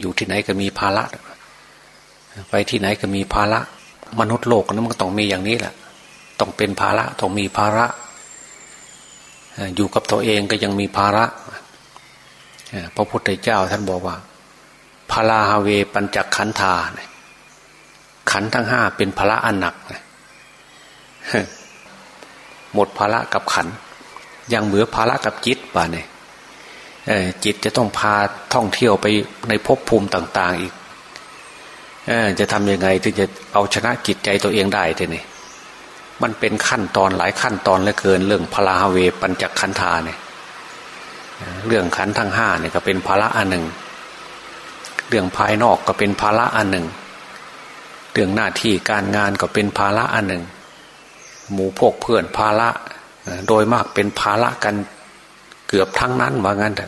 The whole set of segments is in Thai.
อยู่ที่ไหนก็มีภาระไปที่ไหนก็มีภาระ มนุษย์โลกนั้นมันก็ต้องมีอย่างนี้แหละต้องเป็นภาระต้องมีภาระ อยู่กับตัวเองก็ยังมีภาระพระพุทธเจ้าท่านบอกว่าพาราฮาเวปัญจขันธาขันทั้งห้าเป็นภาระอันหนักหมดภาระกับขันยังเหลือภาระกับจิตป่ะเนี่ย จิตจะต้องพาท่องเที่ยวไปในภพภูมิต่าง ๆ อีกอจะทำยังไงถึงจะเอาชนะจิตใจตัวเองได้ทีนี่มันเป็นขั้นตอนหลายขั้นตอนเหลือเกิน เรื่องพลาเวปัญจขันธาเนี่ยเรื่องขันทั้งห้าเนี่ยก็เป็นภาระอันหนึ่ง เรื่องภายนอกก็เป็นภาระอันหนึ่ง เรื่องหน้าที่การงานก็เป็นภาระอันหนึ่ง หมู่พวกเพื่อนภาระ โดยมากเป็นภาระกัน เกือบทั้งนั้นว่างั้นแต่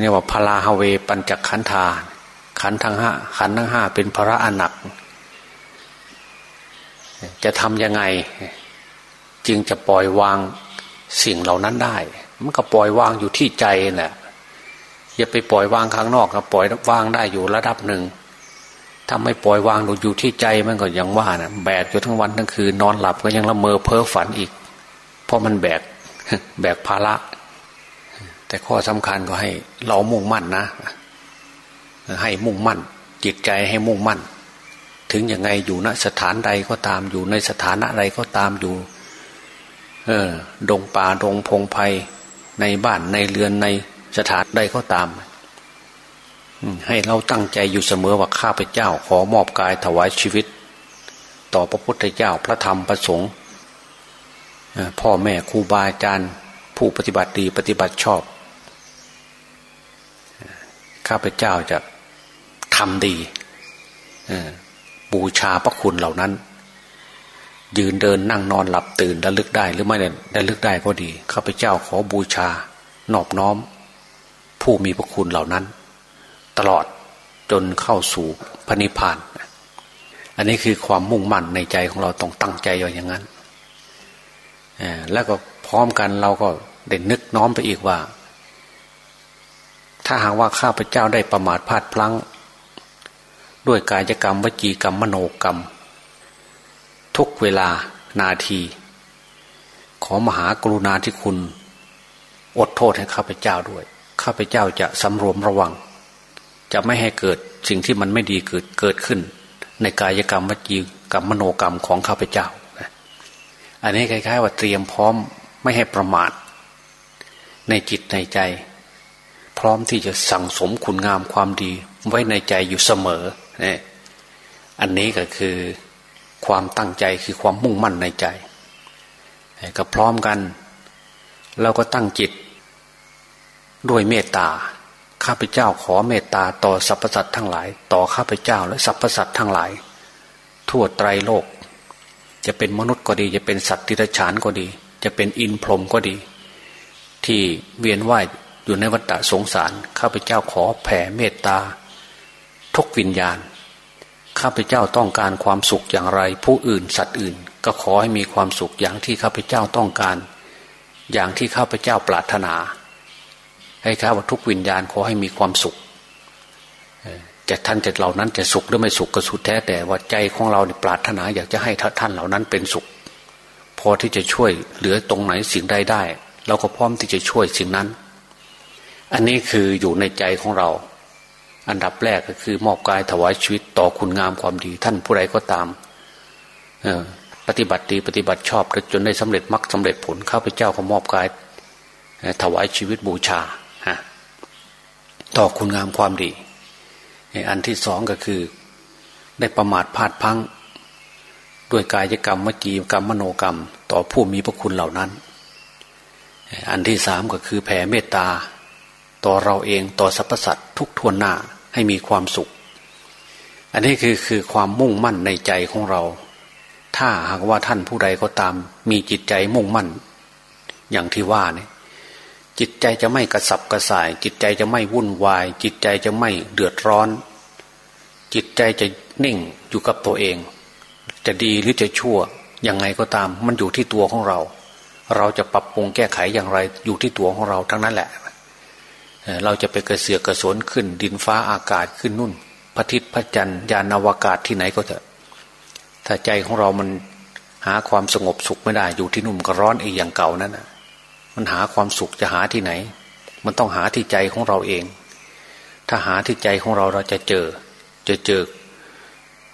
นี่ว่าพลาฮเวปัญจขันธาขันทั้งห้าขันทั้งห้าเป็นภาระอันหนักจะทำยังไง จึงจะปล่อยวางสิ่งเหล่านั้นได้ มันก็ปล่อยวางอยู่ที่ใจแหละอย่าไปปล่อยวางข้างนอกก็ปล่อยวางได้อยู่ระดับหนึ่งถ้าไม่ปล่อยวางอยู่ที่ใจมันก็ยังว่านะแบกอยู่ทั้งวันทั้งคืนนอนหลับก็ยังละเมอเพ้อฝันอีก เพราะมันแบก แบกภาระ แต่ข้อสำคัญก็ให้ เรามุ่งมั่นนะ ให้มุ่งมั่น จิตใจให้มุ่งมั่น ถึงยังไงอยู่ณสถานใดก็ตามอยู่ในสถานะใดก็ตามอยู่ เออดงป่าดงพงไพในบ้านในเรือนในสถานใดก็ตามให้เราตั้งใจอยู่เสมอว่าข้าพเจ้า ขอมอบกายถวายชีวิต ต่อพระพุทธเจ้าพระธรรมพระสงฆ์ พ่อแม่ครูบาอาจารย์ ผู้ปฏิบัติดีปฏิบัติชอบ ข้าพเจ้าจะทำดีบูชาพระคุณเหล่านั้น ยืนเดินนั่งนอนหลับตื่นระลึกได้หรือไม่ได้ลึกได้ก็ดี ข้าพเจ้าขอบูชานอบน้อม ผู้มีพระคุณเหล่านั้น ตลอดจนเข้าสู่พระนิพพาน อันนี้คือความมุ่งมั่นในใจของเราต้องตั้งใจอย่างนั้น แล้วก็พร้อมกันเราก็เด่นนึกน้อมไปอีกว่า ถ้าหากว่าข้าพเจ้าได้ประมาทพลาดพลั้ง ด้วยกายกรรมวจีกรรมมโนกรรม ทุกเวลานาที ขอมหากรุณาที่คุณ อดโทษให้ข้าพเจ้าด้วย ข้าพเจ้าจะสำรวมระวัง จะไม่ให้เกิดสิ่งที่มันไม่ดีเกิดเกิดขึ้น ในกายกรรมวจีกรรมมโนกรรมของข้าพเจ้า อันนี้คล้าย ๆ ว่าเตรียมพร้อมไม่ให้ประมาทในจิตในใจ พร้อมที่จะสั่งสมคุณงามความดี ไว้ในใจอยู่เสมอเนี่ยอันนี้ก็คือความตั้งใจคือความมุ่งมั่นในใจก็พร้อมกันเราก็ตั้งจิต ด้วยเมตตาข้าพเจ้าขอเมตตาต่อสรรพสัตว์ทั้งหลาย ต่อข้าพเจ้าและสรรพสัตว์ทั้งหลาย ทั่วไตรโลก จะเป็นมนุษย์ก็ดี จะเป็นสัตว์ติรฉานก็ดี จะเป็นอินพรหมก็ดี ที่เวียนว่ายอยู่ในวัฏสงสารข้าพเจ้าขอแผ่เมตตา ทุกวิญญาณ ข้าพเจ้าต้องการความสุขอย่างไร ผู้อื่นสัตว์อื่น ก็ขอให้มีความสุขอย่างที่ข้าพเจ้าต้องการ อย่างที่ข้าพเจ้าปรารถนา ให้ข้าว่าทุกวิญญาณขอให้มีความสุข จะท่านจะเหล่านั้นจะสุขหรือไม่สุขก็สุดแท้แต่ว่าใจของเราเนี่ยปรารถนา อยากจะให้ท่านเหล่านั้นเป็นสุข พอที่จะช่วยเหลือตรงไหนสิ่งใดได้ เราก็พร้อมที่จะช่วยสิ่งนั้น อันนี้คืออยู่ในใจของเรา อันดับแรกก็คือมอบกายถวายชีวิตต่อคุณงามความดี ท่านผู้ใดก็ตามปฏิบัติดีปฏิบัติชอบจนได้สำเร็จมรรคสาเร็จผลข้าพเจ้าก็มอบกายถวายชีวิตบูชาต่อคุณงามความดี อันที่สองก็คือ ได้ประมาทพลาดพังด้วยกายกรรมมจีกรรมมโนกรรม ต่อผู้มีพระคุณเหล่านั้น อันที่สามก็คือแผ่เมตตา ต่อเราเองต่อสรรพสัตว์ทุกทวนหน้าให้มีความสุข อันนี้คือคือความมุ่งมั่นในใจของเรา ถ้าหากว่าท่านผู้ใดก็ตาม มีจิตใจมุ่งมั่น อย่างที่ว่าเนี่ย จิตใจจะไม่กระสับกระส่าย จิตใจจะไม่วุ่นวาย จิตใจจะไม่เดือดร้อน จิตใจจะนิ่งอยู่กับตัวเอง จะดีหรือจะชั่วยังไงก็ตาม มันอยู่ที่ตัวของเรา เราจะปรับปรุงแก้ไขอย่างไร อยู่ที่ตัวของเราทั้งนั้นแหละ เราจะไปกระเสือกกระสนขึ้น ดินฟ้าอากาศขึ้นนุ่นพระทิศพระจันทร์ยานอวกาศที่ไหนก็เถอะ ถ้าใจของเรามันหาความสงบสุขไม่ได้อยู่ที่นุ่มก็ร้อนอีกอย่างเก่านั่นนะ มันหาความสุขจะหาที่ไหน มันต้องหาที่ใจของเราเอง ถ้าหาที่ใจของเราเราจะเจอ จะเจอ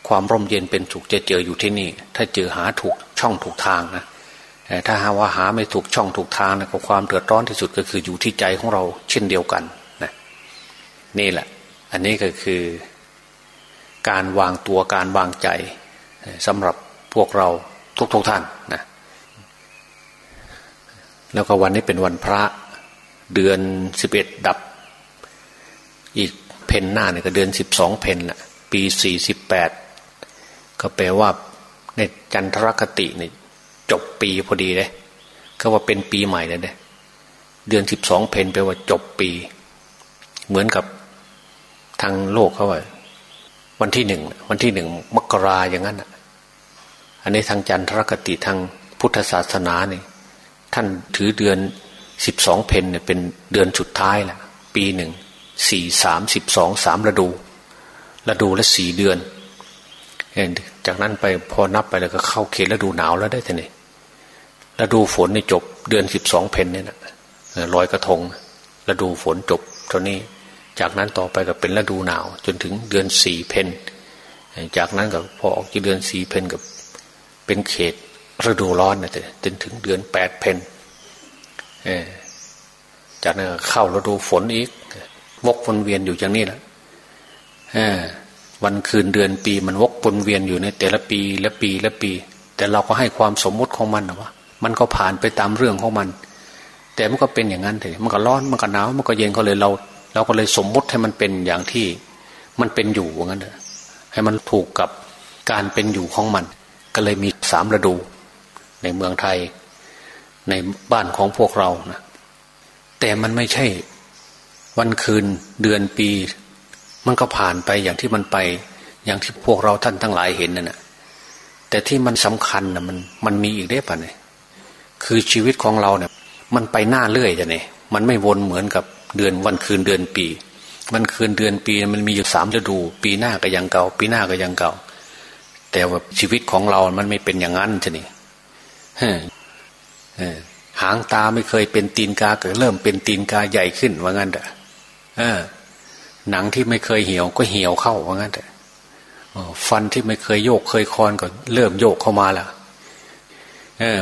ความร่มเย็นเป็นสุขจะเจออยู่ที่นี่ ถ้าเจอหาถูกช่องถูกทางนะแต่ถ้าหาว่าหาไม่ถูกช่องถูกทางนะก็ความเดือดร้อนที่สุดก็คืออยู่ที่ใจของเราเช่นเดียวกันนะนี่แหละ อันนี้ก็คือ การวางตัวการวางใจสำหรับพวกเราทุกๆทท่านนะ แล้วก็วันนี้เป็นวันพระเดือนสิบเอ็ดดับ อีกเพนหน้าเนี่ยก็เดือนสิบสองเพนละปีสี่สิบแปดก็แปลว่าในจันทรคติเนี่ยจบปีพอดีเลยก็ว่าเป็นปีใหม่เลยเด้เดือนสิบสองเพนแปลว่าจบปี เหมือนกับทางโลกเขาว่าวันที่หนึ่งวันที่หนึ่งมกราอย่างนั้นอันนี้ทางจันทรคติทางพุทธศาสนาเนี่ย ท่านถือเดือนสิบสองเพนเนี่ยเป็นเดือนสุดท้ายแหละปีหนึ่งสี่สามสิบสองสามฤดูฤดูละสี่เดือน จากนั้นไปพอนับไปแล้วก็เข้าเขตฤดูหนาวแล้วได้ทีนี้ฤดูฝนในจบเดือนสิบสองเพนเนี่ยนะลอยกระทงฤดูฝนจบเท่านี้ จากนั้นต่อไปก็เป็นฤดูหนาว จนถึงเดือนสี่เพนจากนั้นก็พอออกจากเดือนสี่เพนกับเป็นเขต ฤดูร้อนนะแต่จนถึงเดือนแปดเพนจากนั้นเข้าฤดูฝนอีก วกวนเวียนอยู่อย่างนี้แหละวันคืนเดือนปีมันวกวนเวียนอยู่ในแต่ละปีละปีละปี แต่เราก็ให้ความสมมุติของมันนะว่ามันก็ผ่านไปตามเรื่องของมัน แต่มันก็เป็นอย่างนั้นเถอะมันก็ร้อนมันก็หนาวมันก็เย็นก็เลยเรา เราก็เลยสมมุติให้มันเป็นอย่างที่ มันเป็นอยู่ว่างั้นเถอะให้มันถูกกับการเป็นอยู่ของมัน ก็เลยมีสามฤดู ในเมืองไทย ในบ้านของพวกเรานะแต่มันไม่ใช่ วันคืนเดือนปี มันก็ผ่านไปอย่างที่มันไป อย่างที่พวกเราท่านทั้งหลายเห็นนั่นแหะแต่ที่มันสำคัญนะมันมันมีอีกได้ปะเนี่ยคือชีวิตของเราเนี่ยมันไปหน้าเรื่อยจะเนี่ยมันไม่วนเหมือนกับเดือนวันคืนเดือนปีมันคืนเดือนปีมันมีอยู่สามฤดู ปีหน้าก็ยังเก่า ปีหน้าก็ยังเก่า แต่ว่าชีวิตของเรา มันไม่เป็นอย่างนั้นจะนี่ หางตาไม่เคยเป็นตีนกาก็เริ่มเป็นตีนกาใหญ่ขึ้นว่างั้นแต่หนังที่ไม่เคยเหี่ยวก็เหี่ยวเข้าว่างั้นแต่ฟันที่ไม่เคยโยกเคยคอนก็เริ่มโยกเข้ามาล้ว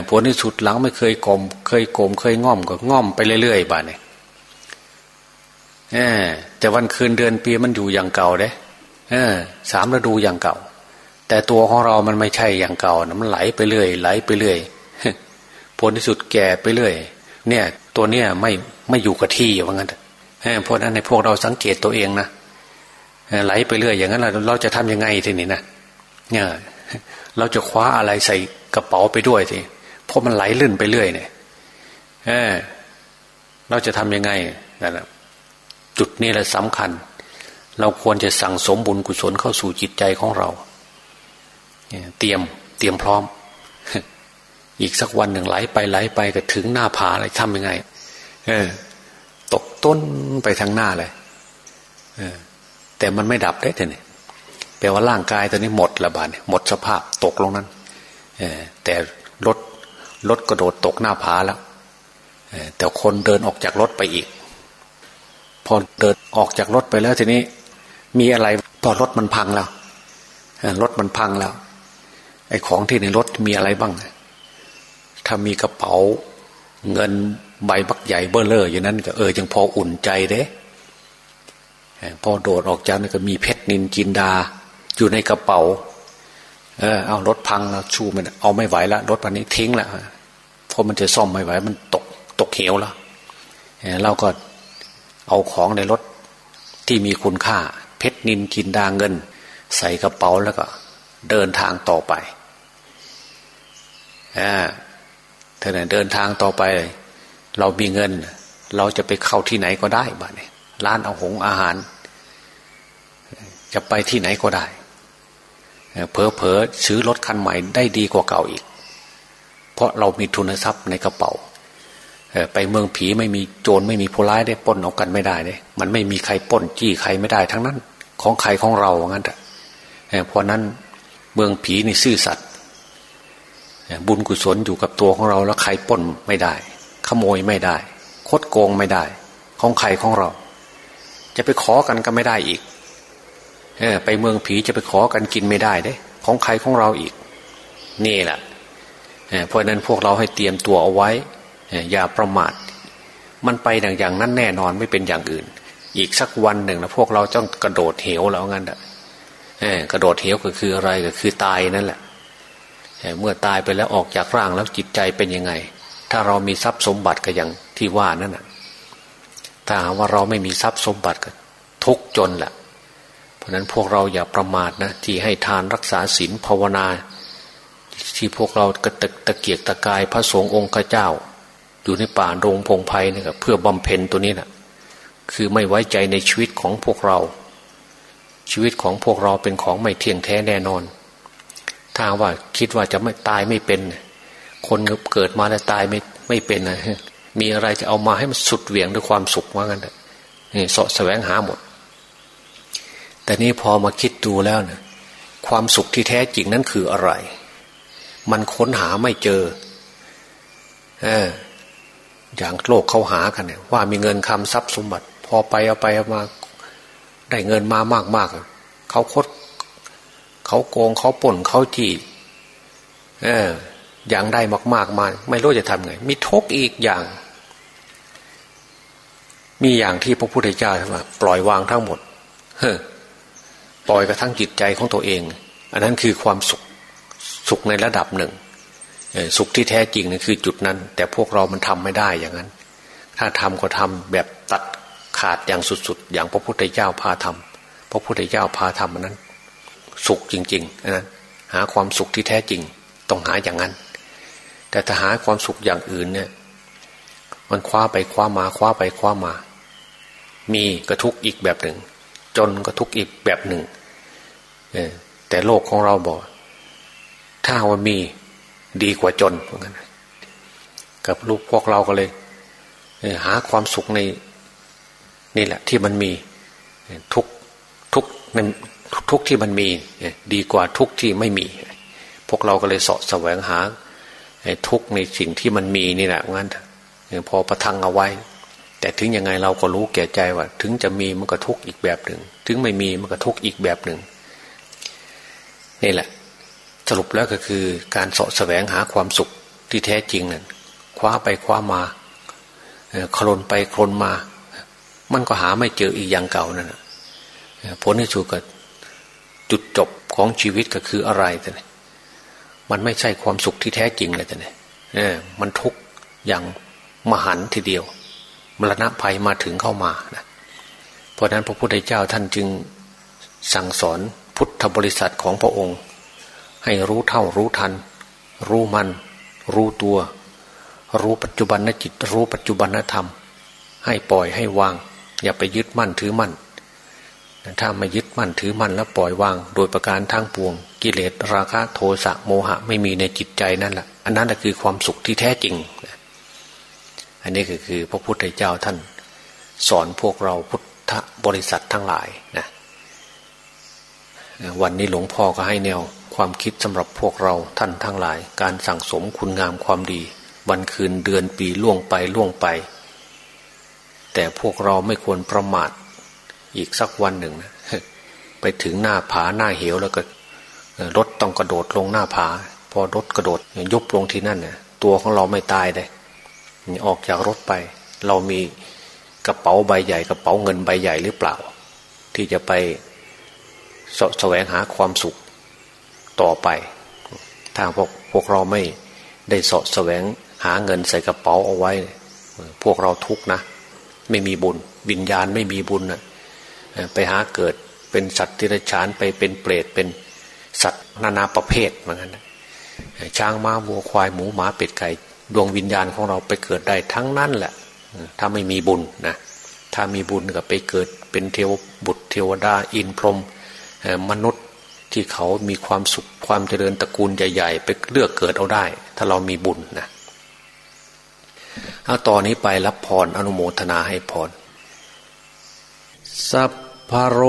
ผลที่สุดหลังไม่เคยกลม เคยกลมเคยง่อมก็ง่อมไปเรื่อยๆบ้านเนี่ยแต่วันคืนเดือนปีมันอยู่อย่างเก่าเด้สามฤดูอย่างเก่า แต่ตัวของเรามันไม่ใช่อย่างเก่านะมันไหลไปเรื่อยไหลไปเรื่อย ผลที่สุดแก่ไปเรื่อยเนี่ย ตัวเนี้ยไม่ไม่อยู่กับที่ว่างั้นเพราะนั้นในพวกเราสังเกตตัวเองนะไหลไปเรื่อยอย่างนั้นเราเราจะทํำยังไงทีนี้นะเนี่ยเราจะคว้าอะไรใส่กระเป๋าไปด้วยทีเพราะมันไหลลื่นไปเรื่อยเนี่ยเออเราจะทํำยังไงนั่นแหละจุดนี้แหละสำคัญ เราควรจะสั่งสมบุญกุศลเข้าสู่จิตใจของเราเตรียมเตรียมพร้อม อีกสักวันหนึ่งไหลไปไหลไปก็ถึงหน้าผาอะไรทำยังไง เออ ตกต้นไปทางหน้าเลย เออ แต่มันไม่ดับได้เนี่ยแปลว่าร่างกายตอนนี้หมดละบาดหมดสภาพตกลงนั้น เออ แต่รถรถกระโดดตกหน้าผาแล้วแต่คนเดินออกจากรถไปอีก พอเดินออกจากรถไปแล้วทีนี้ มีอะไรพอรถมันพังแล้วรถมันพังแล้ว ไอ้ของที่ในรถมีอะไรบ้าง ถ้ามีกระเป๋า เงินใบบักใหญ่เบ้อเลออย่างนั้นก็เออยังพออุ่นใจเด้พอโดดออกจากนั้นก็มีเพชรนินจินดา อยู่ในกระเป๋า เออเอารถพังแล้วชูมันเอาไม่ไหวแล้วรถวันนี้ทิ้งแล้วเพราะมันจะซ่อมไม่ไหว มันตกตกเหวแล้วเราก็เอาของในรถที่มีคุณค่า เพชรนินกินดาเงิน ใส่กระเป๋าแล้วก็ เดินทางต่อไปอ่า เธอเนี่ยเดินทางต่อไป เรามีเงิน เราจะไปเข้าที่ไหนก็ได้บ้านนี้ร้านเอาหงอาหาร จะไปที่ไหนก็ได้เพอเพอซื้อรถคันใหม่ได้ดีกว่าเก่าอีก เพราะเรามีทุนทรัพย์ในกระเป๋าไปเมืองผีไม่มีโจรไม่มีผู้ร้ายได้ป้นเอากันไม่ได้เลยมันไม่มีใครป้นจี้ใครไม่ได้ทั้งนั้น ของใครของเราว่างั้นแต่เพราะนั้นเมืองผีนี่ซื่อสัตย์ บุญกุศลอยู่กับตัวของเราแล้วใครป้นไม่ได้ ขโมยไม่ได้ คดโกงไม่ได้ ของใครของเรา จะไปขอกันก็ไม่ได้อีกไปเมืองผีจะไปขอกันกินไม่ได้เด้ ของใครของเราอีก นี่แหละเพราะนั้นพวกเราให้เตรียมตัวเอาไว้อย่าประมาท มันไปอย่างนั้นแน่นอนไม่เป็นอย่างอื่น อีกสักวันหนึ่งนะพวกเราต้องกระโดดเหวแล้วงั้นแหะกระโดดเหวก็คืออะไรก็คือตายนั่นแหละ เมื่อตายไปแล้วออกจากร่างแล้วจิตใจเป็นยังไง ถ้าเรามีทรัพย์สมบัติก็อย่างที่ว่านั่นนะถ้าหาว่าเราไม่มีทรัพย์สมบัติก็ทุกจนแหละเพราะนั้นพวกเราอย่าประมาทนะที่ให้ทานรักษาศีลภาวนา ที่พวกเรากระตกตะเกียกตะกายพระสงฆ์องค์เจ้า อยู่ในป่าโรงพงไพ่นี่ยเพื่อบำเพ็ญตัวนี้น่ะคือไม่ไว้ใจในชีวิตของพวกเรา ชีวิตของพวกเราเป็นของไม่เที่ยงแท้แน่นอน ถ้าว่าคิดว่าจะไม่ตายไม่เป็น คนเกิดมาแล้วตายไม่ไม่เป็นนะมีอะไรจะเอามาให้มันสุดเหวี่ยงด้วยความสุขว่างั้นนี่สะแสวงหาหมด แต่นี่พอมาคิดดูแล้วเนะความสุขที่แท้จริงนั้นคืออะไร มันค้นหาไม่เจอ เออ อย่างโลกเขาหากันเนี่ยว่ามีเงินคำทรัพย์สมบัติ พอไปเอาไปเอามา ได้เงินมามากมากเขาคด เขาโกงเขาป่นเขาจีเอออย่างได้มาก ๆมาไม่รู้จะทำไง มีทุกอีกอย่าง มีอย่างที่พระพุทธเจ้าว่าปล่อยวางทั้งหมดเฮ้ปล่อยกระทั่งจิตใจของตัวเอง อันนั้นคือความสุขสุขในระดับหนึ่งสุขที่แท้จริงนี่คือจุดนั้น แต่พวกเรามันทำไม่ได้อย่างนั้น ถ้าทำก็ทำแบบตัดขาดอย่างสุดๆ อย่างพระพุทธเจ้าพาทำพระพุทธเจ้าพาทำอันนั้น สุขจริงๆนะหาความสุขที่แท้จริง ต้องหาอย่างนั้น แต่ถ้าหาความสุขอย่างอื่นเนี่ย มันคว้าไปคว้ามาคว้าไปคว้ามา มีก็ทุกข์อีกแบบหนึ่ง จนก็ทุกข์อีกแบบหนึ่งแต่โลกของเราบอก ถ้าว่ามีดีกว่าจนเหมือนกันกับลูกพวกเราก็เลยหาความสุขในนี่แหละที่มันมีทุกทุกใน ทุกที่มันมีดีกว่าทุกที่ไม่มี พวกเราก็เลยสาะแสวงหาทุกในสิ่งที่มันมีนี่แหละงั้นพอประทังเอาไว้ แต่ถึงยังไงเราก็รู้แก่ใจว่า ถึงจะมีมันก็ทุกอีกแบบหนึ่ง ถึงไม่มีมันก็ทุกอีกแบบหนึ่งนี่แหละ สรุปแล้วก็คือการสาะแสวงหาความสุขที่แท้จริงนั่นคว้าไปคว้ามาคลนไปคลนมา มันก็หาไม่เจออีกอย่างเก่านั่นผลที่สุดก็ จุดจบของชีวิตก็คืออะไรแต่เนี่ยมันไม่ใช่ความสุขที่แท้จริงเลยแต่เนี่ยมันทุกข์อย่างมหันทีเดียว มรณะภัยมาถึงเข้ามานะเพราะนั้นพระพุทธเจ้าท่านจึงสั่งสอนพุทธบริษัทของพระองค์ ให้รู้เท่ารู้ทัน รู้มัน รู้ตัว รู้ปัจจุบันนจิต รู้ปัจจุบันนธรรม ให้ปล่อยให้วาง อย่าไปยึดมั่นถือมั่น ถ้าไม่ยึด มั่นถือมั่นแล้วปล่อยวาง โดยประการทางปวง กิเลสราคะโทสะโมหะไม่มีในจิตใจนั่นแหละอันนั้นคือความสุขที่แท้จริง อันนี้ก็คือพระพุทธเจ้าท่าน สอนพวกเราพุทธบริษัททั้งหลายนะวันนี้หลวงพ่อก็ให้แนวความคิดสำหรับพวกเราท่านทั้งหลาย การสั่งสมคุณงามความดี วันคืนเดือนปีล่วงไปล่วงไป แต่พวกเราไม่ควรประมาทอีกสักวันหนึ่งนะ ไปถึงหน้าผาหน้าเหวแล้วก็รถต้องกระโดดลงหน้าผา พอรถกระโดดยุบลงที่นั่นเนี่ยตัวของเราไม่ตายเลยออกจากรถไป เรามีกระเป๋าใบใหญ่กระเป๋าเงินใบใหญ่หรือเปล่า ที่จะไปสแสวงหาความสุขต่อไป ถ้าพวกพวกเราไม่ได้สะแสวงหาเงินใส่กระเป๋าเอาไว้ พวกเราทุกนะ ไม่มีบุญวิญญาณไม่มีบุญนะไปหาเกิด เป็นสัตว์ที่ไรฉานไปเป็นเปรตเป็นสัตว์นานาประเภทเหมือนกันช้างม้าวัวควายหมูหมาเป็ดไก่ดวงวิญญาณของเราไปเกิดได้ทั้งนั้นแหละ ถ้าไม่มีบุญนะถ้ามีบุญก็ไปเกิดเป็นเทวบุตรเทวดาอินพรหมมนุษย์ที่เขามีความสุขความเจริญตระกูลใหญ่ ๆ ไปเลือกเกิดเอาได้ ถ้าเรามีบุญนะเอาตอนนี้ไปรับพรอนุโมทนาให้พรสัพ พโร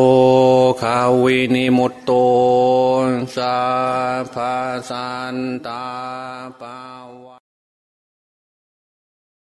คาวินิมุตโตสาพาสันตาปาวะ